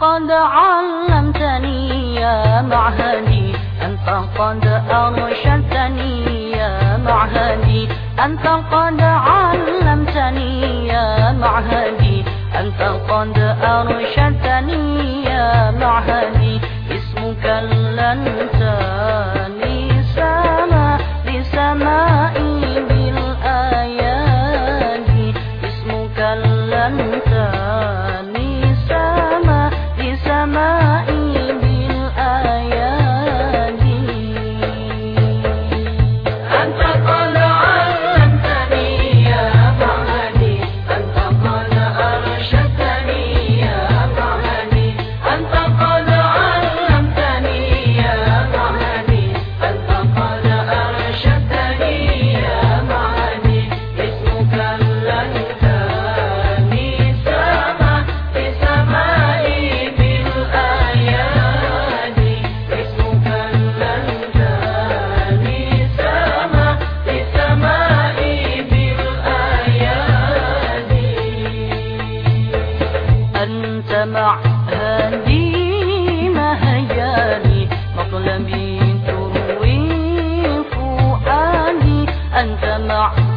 قد علمتني يا معهدي. أنت قد أرشدتني يا معهدي. أنت قد علمتني يا معهدي. أنت قد أرشدتني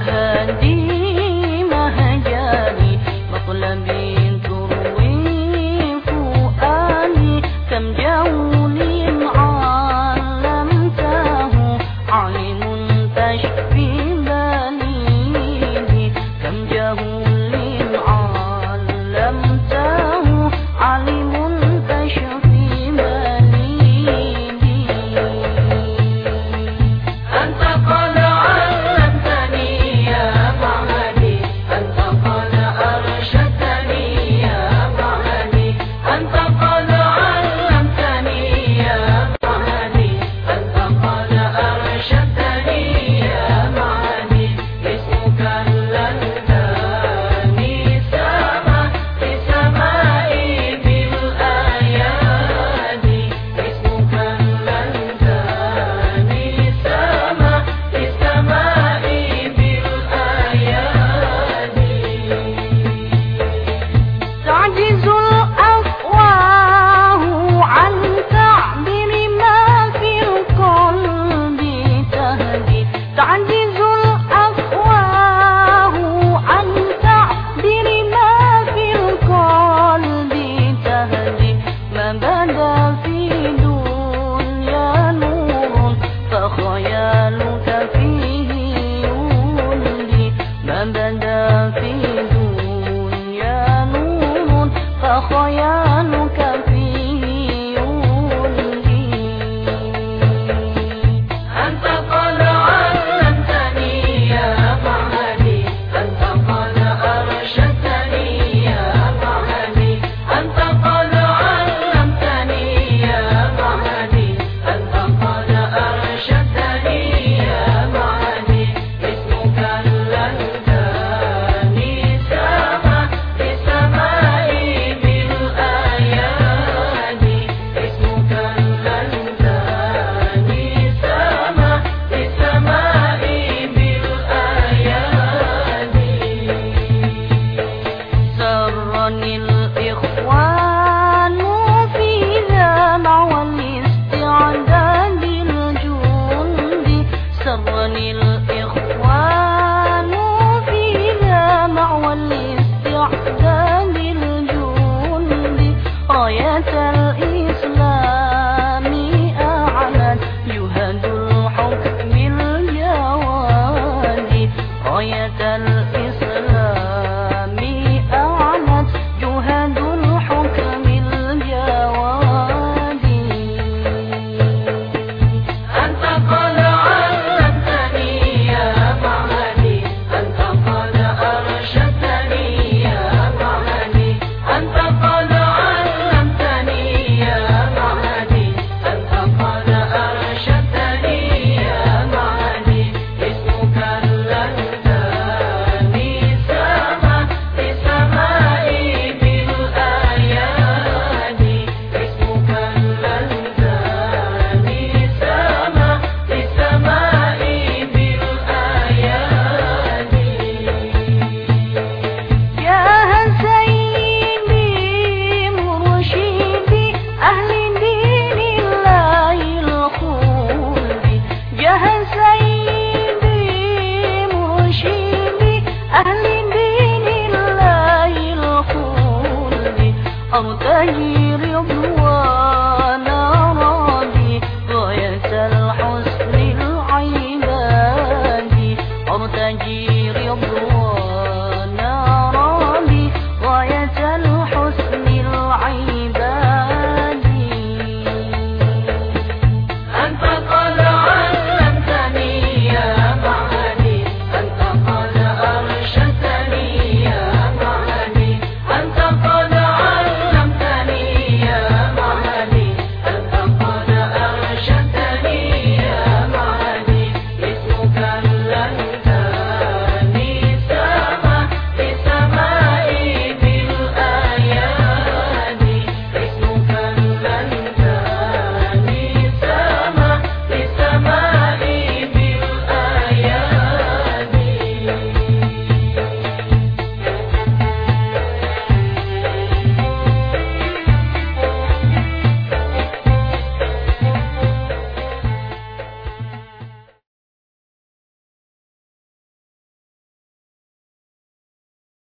Terima kasih. oh yeah, tell